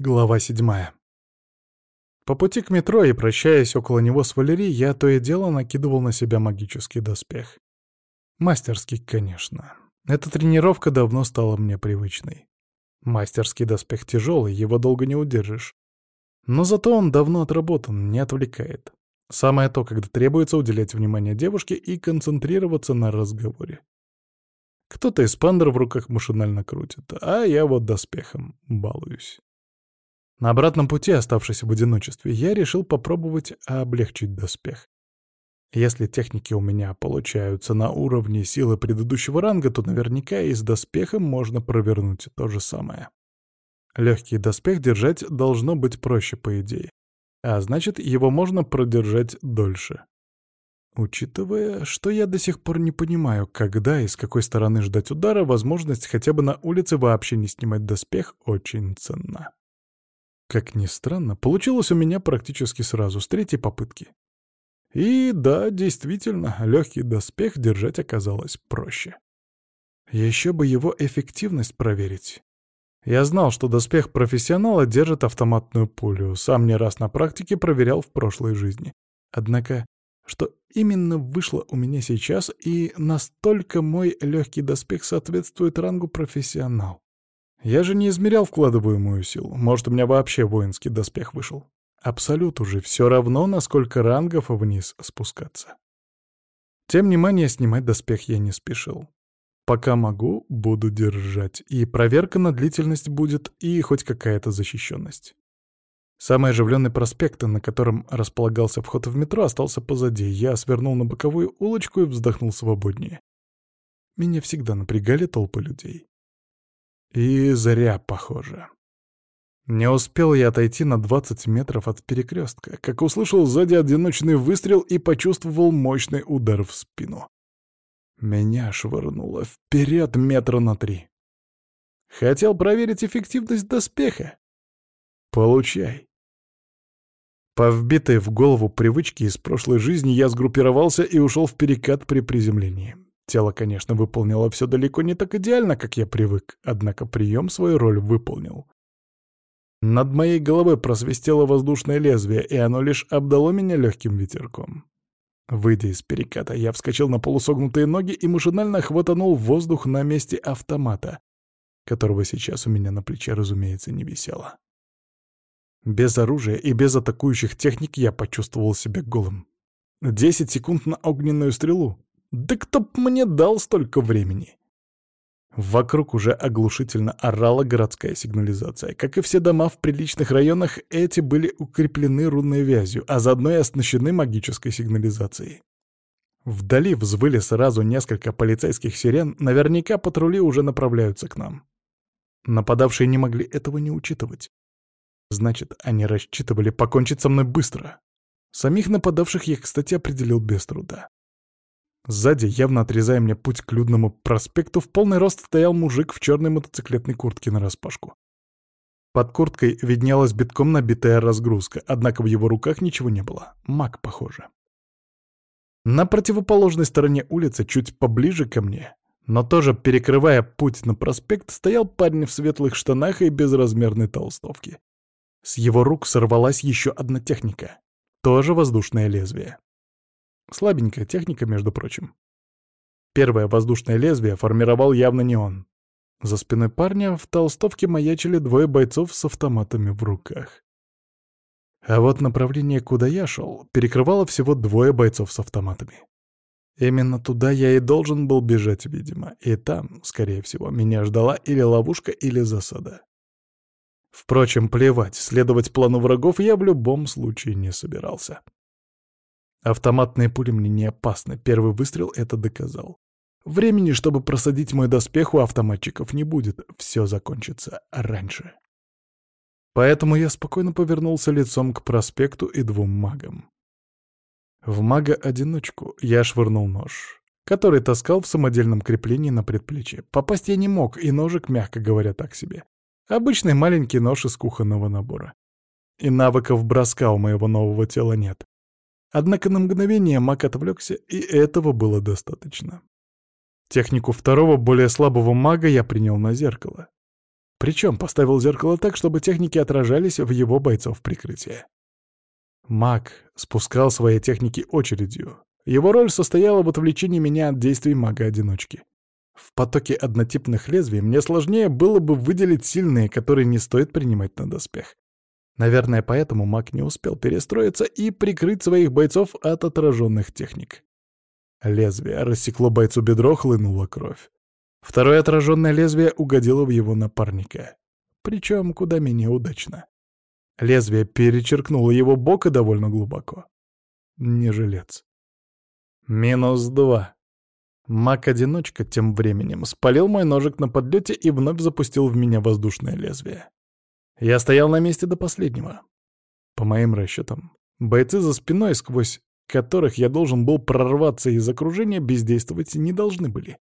Глава седьмая. По пути к метро и прощаясь около него с Валерией, я то и дело накидывал на себя магический доспех. Мастерский, конечно. Эта тренировка давно стала мне привычной. Мастерский доспех тяжелый, его долго не удержишь. Но зато он давно отработан, не отвлекает. Самое то, когда требуется уделять внимание девушке и концентрироваться на разговоре. Кто-то из пандер в руках машинально крутит, а я вот доспехом балуюсь. На обратном пути, оставшись в одиночестве, я решил попробовать облегчить доспех. Если техники у меня получаются на уровне силы предыдущего ранга, то наверняка и с доспехом можно провернуть то же самое. Легкий доспех держать должно быть проще, по идее. А значит, его можно продержать дольше. Учитывая, что я до сих пор не понимаю, когда и с какой стороны ждать удара, возможность хотя бы на улице вообще не снимать доспех очень ценна. Как ни странно, получилось у меня практически сразу, с третьей попытки. И да, действительно, легкий доспех держать оказалось проще. Еще бы его эффективность проверить. Я знал, что доспех профессионала держит автоматную пулю, сам не раз на практике проверял в прошлой жизни. Однако, что именно вышло у меня сейчас, и настолько мой легкий доспех соответствует рангу профессионал. Я же не измерял вкладываемую силу. Может, у меня вообще воинский доспех вышел. Абсолют уже все равно, насколько рангов вниз спускаться. Тем внимание снимать доспех я не спешил. Пока могу, буду держать. И проверка на длительность будет, и хоть какая-то защищенность. Самый оживленный проспект, на котором располагался вход в метро, остался позади. Я свернул на боковую улочку и вздохнул свободнее. Меня всегда напрягали толпы людей. И зря, похоже. Не успел я отойти на 20 метров от перекрестка, как услышал сзади одиночный выстрел и почувствовал мощный удар в спину. Меня швырнуло вперед метра на три. Хотел проверить эффективность доспеха? Получай. По вбитой в голову привычке из прошлой жизни я сгруппировался и ушел в перекат при приземлении. Тело, конечно, выполнило все далеко не так идеально, как я привык, однако прием свою роль выполнил. Над моей головой просвистело воздушное лезвие, и оно лишь обдало меня легким ветерком. Выйдя из переката, я вскочил на полусогнутые ноги и машинально хватанул воздух на месте автомата, которого сейчас у меня на плече, разумеется, не висело. Без оружия и без атакующих техник я почувствовал себя голым. Десять секунд на огненную стрелу. Да кто б мне дал столько времени? Вокруг уже оглушительно орала городская сигнализация. Как и все дома в приличных районах, эти были укреплены рунной вязью, а заодно и оснащены магической сигнализацией. Вдали взвыли сразу несколько полицейских сирен, наверняка патрули уже направляются к нам. Нападавшие не могли этого не учитывать. Значит, они рассчитывали покончить со мной быстро. Самих нападавших я, кстати, определил без труда. Сзади, явно отрезая мне путь к людному проспекту, в полный рост стоял мужик в черной мотоциклетной куртке нараспашку. Под курткой виднелась битком набитая разгрузка, однако в его руках ничего не было. Маг, похоже. На противоположной стороне улицы, чуть поближе ко мне, но тоже перекрывая путь на проспект, стоял парень в светлых штанах и безразмерной толстовке. С его рук сорвалась еще одна техника. Тоже воздушное лезвие. Слабенькая техника, между прочим. Первое воздушное лезвие формировал явно не он. За спиной парня в толстовке маячили двое бойцов с автоматами в руках. А вот направление, куда я шел, перекрывало всего двое бойцов с автоматами. Именно туда я и должен был бежать, видимо, и там, скорее всего, меня ждала или ловушка, или засада. Впрочем, плевать, следовать плану врагов я в любом случае не собирался. Автоматные пули мне не опасны, первый выстрел это доказал. Времени, чтобы просадить мой доспех, у автоматчиков не будет, все закончится раньше. Поэтому я спокойно повернулся лицом к проспекту и двум магам. В мага-одиночку я швырнул нож, который таскал в самодельном креплении на предплечье. Попасть я не мог, и ножик, мягко говоря, так себе. Обычный маленький нож из кухонного набора. И навыков броска у моего нового тела нет. Однако на мгновение маг отвлекся, и этого было достаточно. Технику второго, более слабого мага я принял на зеркало. Причем поставил зеркало так, чтобы техники отражались в его бойцов прикрытия. Маг спускал свои техники очередью. Его роль состояла в отвлечении меня от действий мага-одиночки. В потоке однотипных лезвий мне сложнее было бы выделить сильные, которые не стоит принимать на доспех. Наверное, поэтому маг не успел перестроиться и прикрыть своих бойцов от отраженных техник. Лезвие рассекло бойцу бедро, хлынула кровь. Второе отраженное лезвие угодило в его напарника. Причем куда менее удачно. Лезвие перечеркнуло его бок и довольно глубоко. Не жилец. Минус два. Маг-одиночка тем временем спалил мой ножик на подлете и вновь запустил в меня воздушное лезвие. Я стоял на месте до последнего. По моим расчетам, бойцы за спиной, сквозь которых я должен был прорваться из окружения, бездействовать не должны были.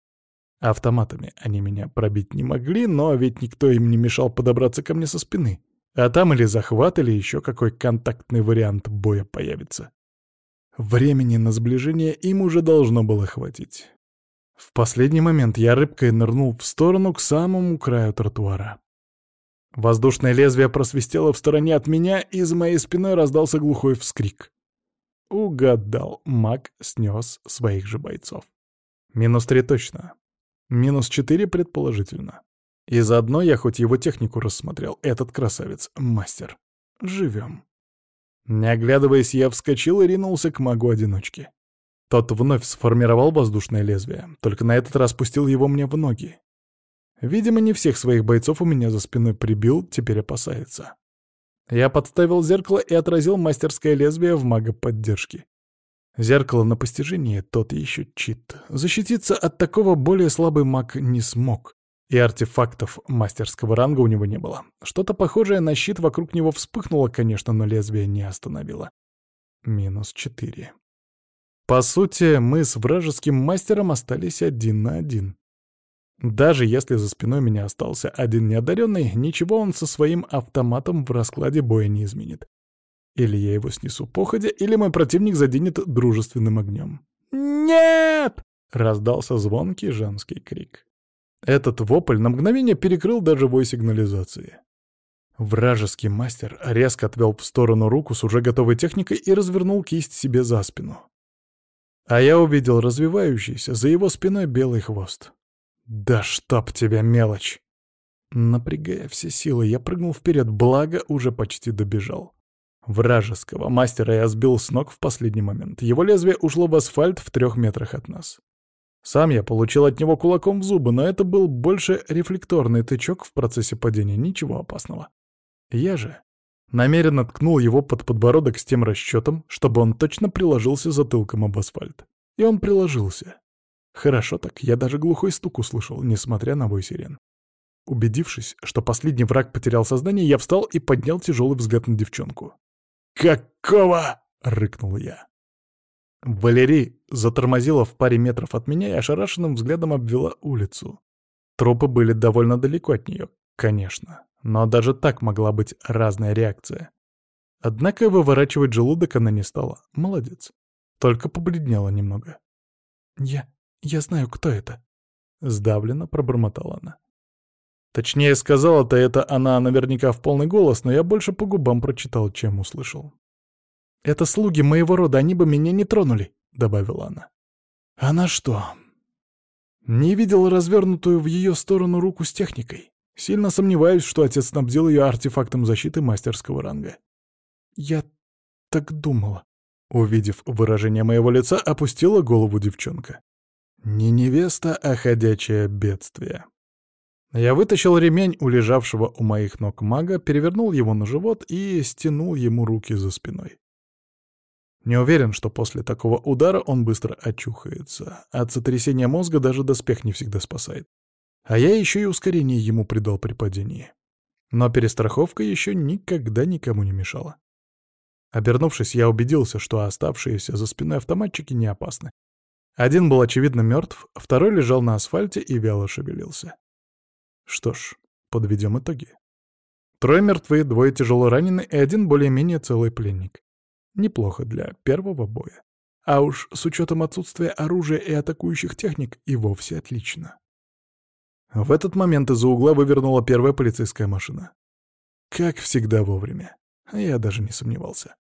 Автоматами они меня пробить не могли, но ведь никто им не мешал подобраться ко мне со спины. А там или захват, или еще какой контактный вариант боя появится. Времени на сближение им уже должно было хватить. В последний момент я рыбкой нырнул в сторону к самому краю тротуара. Воздушное лезвие просвистело в стороне от меня, и за моей спиной раздался глухой вскрик. Угадал, маг снес своих же бойцов. Минус три точно. Минус четыре предположительно. И заодно я хоть его технику рассмотрел. Этот красавец — мастер. Живем. Не оглядываясь, я вскочил и ринулся к магу-одиночке. Тот вновь сформировал воздушное лезвие, только на этот раз пустил его мне в ноги. Видимо, не всех своих бойцов у меня за спиной прибил, теперь опасается. Я подставил зеркало и отразил мастерское лезвие в мага поддержки. Зеркало на постижение — тот еще чит. Защититься от такого более слабый маг не смог. И артефактов мастерского ранга у него не было. Что-то похожее на щит вокруг него вспыхнуло, конечно, но лезвие не остановило. Минус четыре. По сути, мы с вражеским мастером остались один на один. Даже если за спиной меня остался один неодаренный, ничего он со своим автоматом в раскладе боя не изменит. Или я его снесу походя, или мой противник заденет дружественным огнем. «Нет!» — раздался звонкий женский крик. Этот вопль на мгновение перекрыл даже вой сигнализации. Вражеский мастер резко отвел в сторону руку с уже готовой техникой и развернул кисть себе за спину. А я увидел развивающийся за его спиной белый хвост. «Да чтоб тебя, мелочь!» Напрягая все силы, я прыгнул вперед, благо уже почти добежал. Вражеского мастера я сбил с ног в последний момент. Его лезвие ушло в асфальт в трех метрах от нас. Сам я получил от него кулаком в зубы, но это был больше рефлекторный тычок в процессе падения, ничего опасного. Я же намеренно ткнул его под подбородок с тем расчетом, чтобы он точно приложился затылком об асфальт. И он приложился. Хорошо так, я даже глухой стук услышал, несмотря на вой сирен. Убедившись, что последний враг потерял сознание, я встал и поднял тяжелый взгляд на девчонку. «Какого?» — рыкнул я. Валерий затормозила в паре метров от меня и ошарашенным взглядом обвела улицу. Трупы были довольно далеко от нее, конечно, но даже так могла быть разная реакция. Однако выворачивать желудок она не стала. Молодец. Только побледнела немного. «Я... я знаю, кто это», — сдавленно пробормотала она. Точнее, сказала-то это она наверняка в полный голос, но я больше по губам прочитал, чем услышал. «Это слуги моего рода, они бы меня не тронули», — добавила она. «Она что?» Не видел развернутую в ее сторону руку с техникой. Сильно сомневаюсь, что отец снабдил ее артефактом защиты мастерского ранга. «Я так думала», — увидев выражение моего лица, опустила голову девчонка. «Не невеста, а ходячее бедствие». Я вытащил ремень у лежавшего у моих ног мага, перевернул его на живот и стянул ему руки за спиной. Не уверен, что после такого удара он быстро очухается. От сотрясения мозга даже доспех не всегда спасает. А я еще и ускорение ему придал при падении. Но перестраховка еще никогда никому не мешала. Обернувшись, я убедился, что оставшиеся за спиной автоматчики не опасны. Один был, очевидно, мертв, второй лежал на асфальте и вяло шевелился. Что ж, подведем итоги. Трое мертвы, двое тяжело ранены и один более-менее целый пленник. Неплохо для первого боя. А уж с учетом отсутствия оружия и атакующих техник и вовсе отлично. В этот момент из-за угла вывернула первая полицейская машина. Как всегда вовремя. Я даже не сомневался.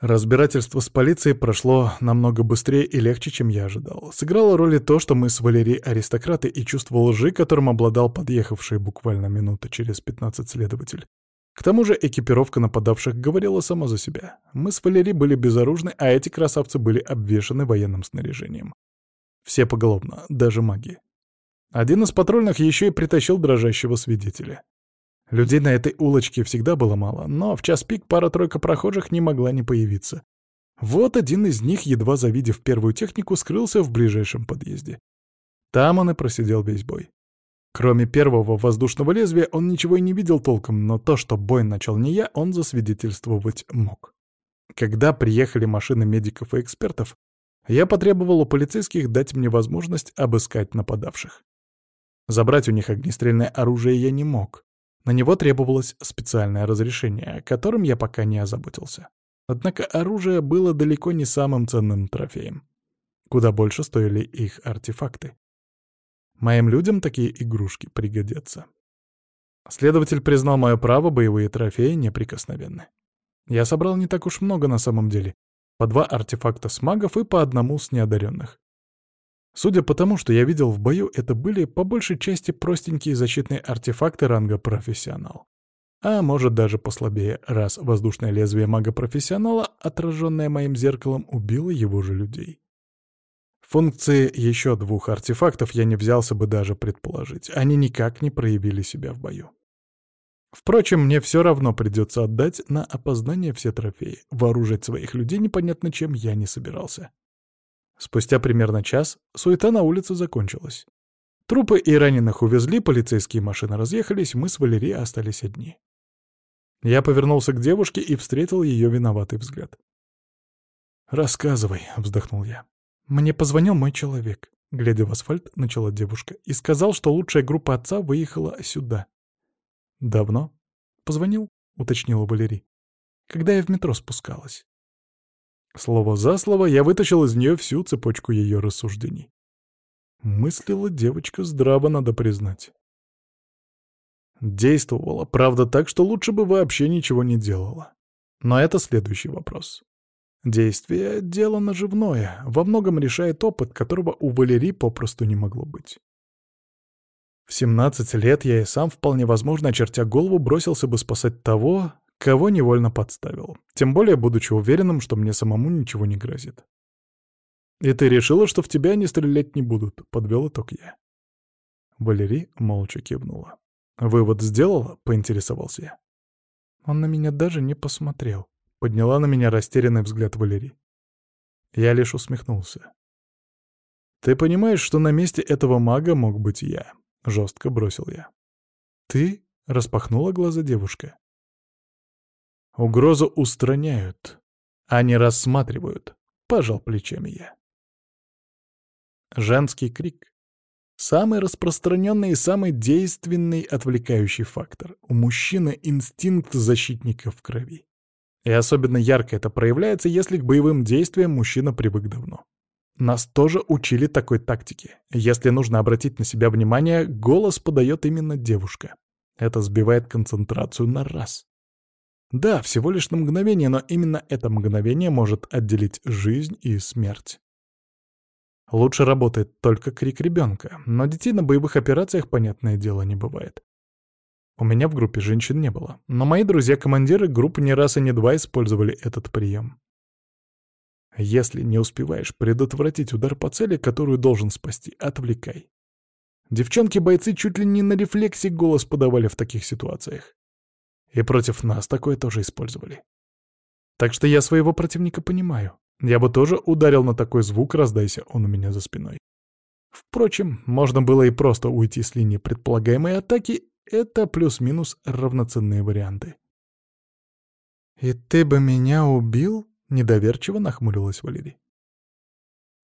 Разбирательство с полицией прошло намного быстрее и легче, чем я ожидал. Сыграло роль и то, что мы с Валерией аристократы и чувство лжи, которым обладал подъехавший буквально минута через 15 следователь. К тому же экипировка нападавших говорила сама за себя. Мы с Валерией были безоружны, а эти красавцы были обвешаны военным снаряжением. Все поголовно, даже маги. Один из патрульных еще и притащил дрожащего свидетеля. Людей на этой улочке всегда было мало, но в час пик пара-тройка прохожих не могла не появиться. Вот один из них, едва завидев первую технику, скрылся в ближайшем подъезде. Там он и просидел весь бой. Кроме первого воздушного лезвия, он ничего и не видел толком, но то, что бой начал не я, он засвидетельствовать мог. Когда приехали машины медиков и экспертов, я потребовал у полицейских дать мне возможность обыскать нападавших. Забрать у них огнестрельное оружие я не мог. На него требовалось специальное разрешение, которым я пока не озаботился. Однако оружие было далеко не самым ценным трофеем. Куда больше стоили их артефакты. Моим людям такие игрушки пригодятся. Следователь признал мое право, боевые трофеи неприкосновенны. Я собрал не так уж много на самом деле. По два артефакта с магов и по одному с неодаренных. Судя по тому, что я видел в бою, это были по большей части простенькие защитные артефакты ранга профессионал. А может даже послабее, раз воздушное лезвие мага-профессионала, отраженное моим зеркалом, убило его же людей. Функции еще двух артефактов я не взялся бы даже предположить. Они никак не проявили себя в бою. Впрочем, мне все равно придется отдать на опознание все трофеи. Вооружать своих людей непонятно чем я не собирался. Спустя примерно час суета на улице закончилась. Трупы и раненых увезли, полицейские машины разъехались, мы с Валерией остались одни. Я повернулся к девушке и встретил ее виноватый взгляд. «Рассказывай», — вздохнул я. «Мне позвонил мой человек», — глядя в асфальт, начала девушка, и сказал, что лучшая группа отца выехала сюда. «Давно?» «Позвонил», — уточнила Валерий. «Когда я в метро спускалась». Слово за слово я вытащил из нее всю цепочку ее рассуждений. Мыслила девочка здраво, надо признать. Действовала, правда, так, что лучше бы вообще ничего не делала. Но это следующий вопрос. Действие — дело наживное, во многом решает опыт, которого у Валерии попросту не могло быть. В 17 лет я и сам, вполне возможно, очертя голову, бросился бы спасать того, кого невольно подставил, тем более будучи уверенным, что мне самому ничего не грозит. «И ты решила, что в тебя они стрелять не будут?» — подвел итог я. Валерий молча кивнула. «Вывод сделала?» — поинтересовался я. Он на меня даже не посмотрел. Подняла на меня растерянный взгляд Валерий. Я лишь усмехнулся. «Ты понимаешь, что на месте этого мага мог быть я?» — жестко бросил я. «Ты?» — распахнула глаза девушка. Угрозу устраняют, а не рассматривают, пожал плечами я. Женский крик. Самый распространенный и самый действенный отвлекающий фактор. У мужчины инстинкт защитника в крови. И особенно ярко это проявляется, если к боевым действиям мужчина привык давно. Нас тоже учили такой тактике. Если нужно обратить на себя внимание, голос подает именно девушка. Это сбивает концентрацию на раз. Да, всего лишь на мгновение, но именно это мгновение может отделить жизнь и смерть. Лучше работает только крик ребенка, но детей на боевых операциях, понятное дело, не бывает. У меня в группе женщин не было, но мои друзья-командиры групп не раз и не два использовали этот прием. Если не успеваешь предотвратить удар по цели, которую должен спасти, отвлекай. Девчонки-бойцы чуть ли не на рефлексе голос подавали в таких ситуациях. И против нас такое тоже использовали. Так что я своего противника понимаю. Я бы тоже ударил на такой звук, раздайся он у меня за спиной. Впрочем, можно было и просто уйти с линии предполагаемой атаки, это плюс-минус равноценные варианты. «И ты бы меня убил?» — недоверчиво нахмурилась Валерий.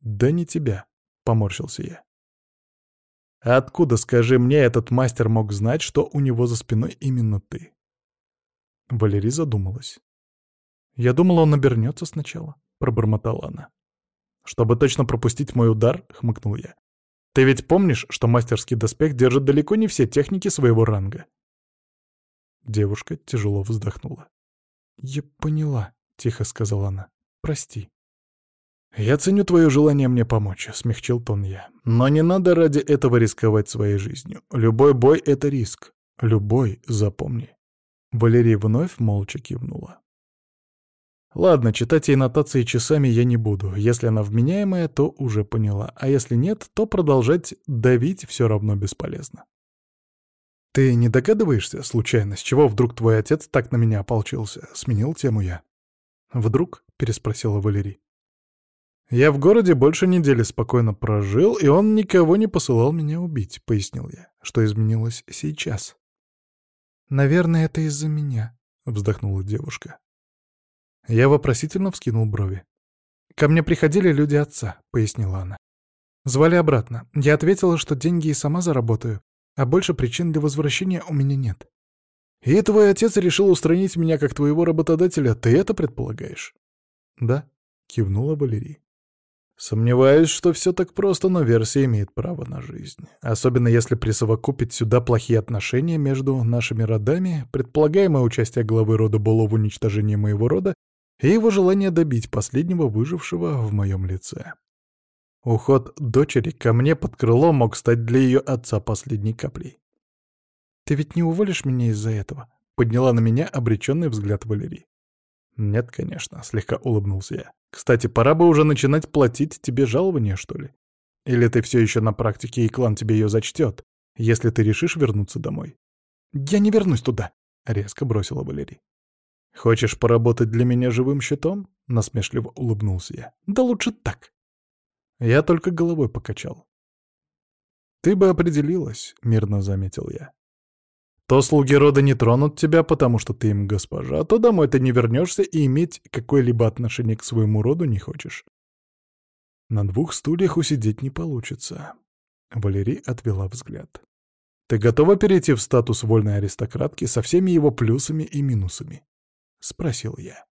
«Да не тебя», — поморщился я. «Откуда, скажи мне, этот мастер мог знать, что у него за спиной именно ты?» Валерий задумалась. «Я думала, он обернется сначала», — пробормотала она. «Чтобы точно пропустить мой удар», — хмыкнул я. «Ты ведь помнишь, что мастерский доспех держит далеко не все техники своего ранга?» Девушка тяжело вздохнула. «Я поняла», — тихо сказала она. «Прости». «Я ценю твое желание мне помочь», — смягчил тон я. «Но не надо ради этого рисковать своей жизнью. Любой бой — это риск. Любой, запомни». Валерия вновь молча кивнула. Ладно, читать ей нотации часами я не буду. Если она вменяемая, то уже поняла. А если нет, то продолжать давить все равно бесполезно. «Ты не догадываешься, случайно, с чего вдруг твой отец так на меня ополчился?» — сменил тему я. «Вдруг?» — переспросила Валерий. «Я в городе больше недели спокойно прожил, и он никого не посылал меня убить», — пояснил я. «Что изменилось сейчас?» «Наверное, это из-за меня», — вздохнула девушка. Я вопросительно вскинул брови. «Ко мне приходили люди отца», — пояснила она. «Звали обратно. Я ответила, что деньги и сама заработаю, а больше причин для возвращения у меня нет». «И твой отец решил устранить меня как твоего работодателя, ты это предполагаешь?» «Да», — кивнула Валерий. Сомневаюсь, что все так просто, но версия имеет право на жизнь. Особенно если присовокупить сюда плохие отношения между нашими родами, предполагаемое участие главы рода Боло в уничтожении моего рода и его желание добить последнего выжившего в моем лице. Уход дочери ко мне под крыло мог стать для ее отца последней каплей. «Ты ведь не уволишь меня из-за этого?» — подняла на меня обреченный взгляд Валерий. «Нет, конечно», — слегка улыбнулся я. «Кстати, пора бы уже начинать платить тебе жалование, что ли? Или ты все еще на практике, и клан тебе ее зачтет, если ты решишь вернуться домой?» «Я не вернусь туда», — резко бросила Валерий. «Хочешь поработать для меня живым щитом?» — насмешливо улыбнулся я. «Да лучше так». Я только головой покачал. «Ты бы определилась», — мирно заметил я. То слуги рода не тронут тебя, потому что ты им госпожа, а то домой ты не вернешься и иметь какое-либо отношение к своему роду не хочешь. На двух стульях усидеть не получится. Валерий отвела взгляд. Ты готова перейти в статус вольной аристократки со всеми его плюсами и минусами? Спросил я.